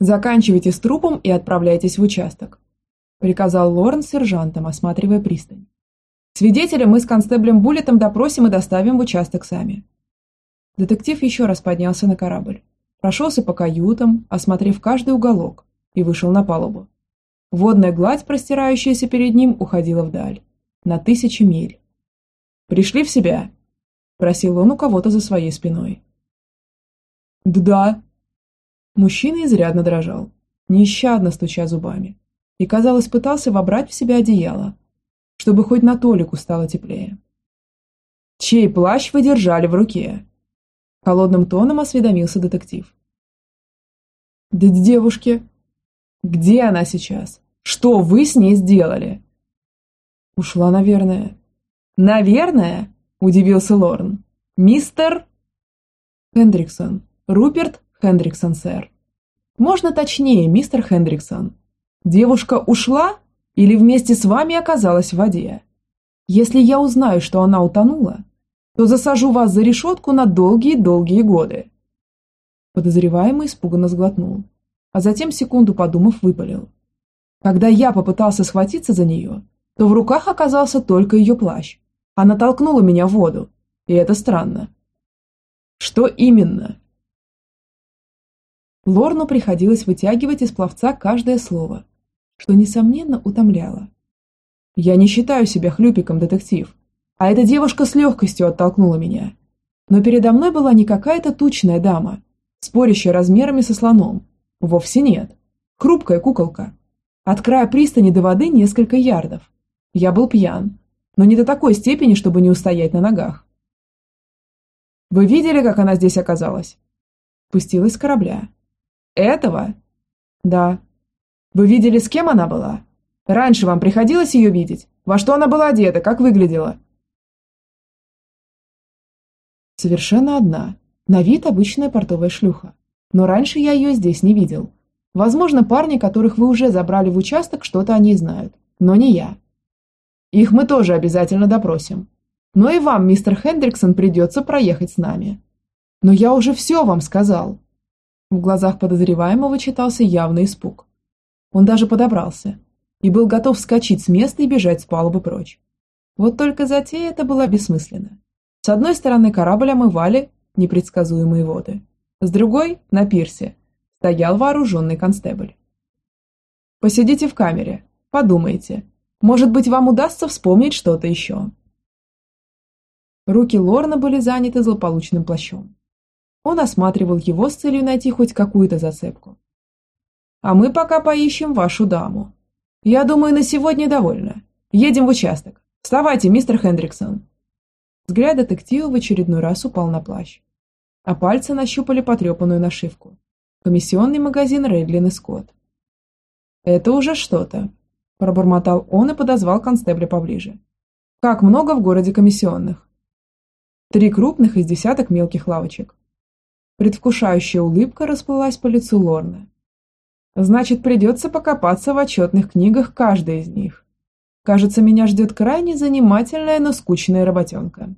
«Заканчивайте с трупом и отправляйтесь в участок», приказал Лорен сержантом, осматривая пристань. «Свидетеля мы с констеблем Буллетом допросим и доставим в участок сами». Детектив еще раз поднялся на корабль, прошелся по каютам, осмотрев каждый уголок, и вышел на палубу. Водная гладь, простирающаяся перед ним, уходила вдаль, на тысячи миль. «Пришли в себя?» – просил он у кого-то за своей спиной. «Да». Мужчина изрядно дрожал, нещадно стуча зубами, и, казалось, пытался вобрать в себя одеяло, чтобы хоть на толику стало теплее. «Чей плащ вы держали в руке?» Холодным тоном осведомился детектив. «Да девушке». «Где она сейчас? Что вы с ней сделали?» «Ушла, наверное». «Наверное?» – удивился Лорн. «Мистер...» «Хендриксон. Руперт Хендриксон, сэр». «Можно точнее, мистер Хендриксон. Девушка ушла или вместе с вами оказалась в воде? Если я узнаю, что она утонула, то засажу вас за решетку на долгие-долгие годы». Подозреваемый испуганно сглотнул, а затем, секунду подумав, выпалил. Когда я попытался схватиться за нее, то в руках оказался только ее плащ. Она толкнула меня в воду, и это странно. Что именно? Лорну приходилось вытягивать из пловца каждое слово, что, несомненно, утомляло. «Я не считаю себя хлюпиком, детектив, а эта девушка с легкостью оттолкнула меня. Но передо мной была не какая-то тучная дама, спорящая размерами со слоном. Вовсе нет. Хрупкая куколка. От края пристани до воды несколько ярдов. Я был пьян, но не до такой степени, чтобы не устоять на ногах. Вы видели, как она здесь оказалась? Спустилась с корабля. Этого? Да. Вы видели, с кем она была? Раньше вам приходилось ее видеть? Во что она была одета? Как выглядела? Совершенно одна. На вид обычная портовая шлюха. Но раньше я ее здесь не видел. Возможно, парни, которых вы уже забрали в участок, что-то о ней знают. Но не я. Их мы тоже обязательно допросим. Но и вам, мистер Хендриксон, придется проехать с нами. Но я уже все вам сказал. В глазах подозреваемого читался явный испуг. Он даже подобрался и был готов вскочить с места и бежать с палубы прочь. Вот только затея эта была бессмысленна. С одной стороны корабль омывали непредсказуемые воды, с другой, на пирсе, стоял вооруженный констебль. «Посидите в камере, подумайте. Может быть, вам удастся вспомнить что-то еще». Руки Лорна были заняты злополучным плащом. Он осматривал его с целью найти хоть какую-то зацепку. А мы пока поищем вашу даму. Я думаю, на сегодня довольно. Едем в участок. Вставайте, мистер Хендриксон. Взгляд детектива в очередной раз упал на плащ, а пальцы нащупали потрепанную нашивку. Комиссионный магазин Рейдлин и Скотт. «Это уже что-то», – пробормотал он и подозвал констебля поближе. «Как много в городе комиссионных?» «Три крупных из десяток мелких лавочек». Предвкушающая улыбка расплылась по лицу Лорны. Значит, придется покопаться в отчетных книгах каждой из них. Кажется, меня ждет крайне занимательная, но скучная работенка.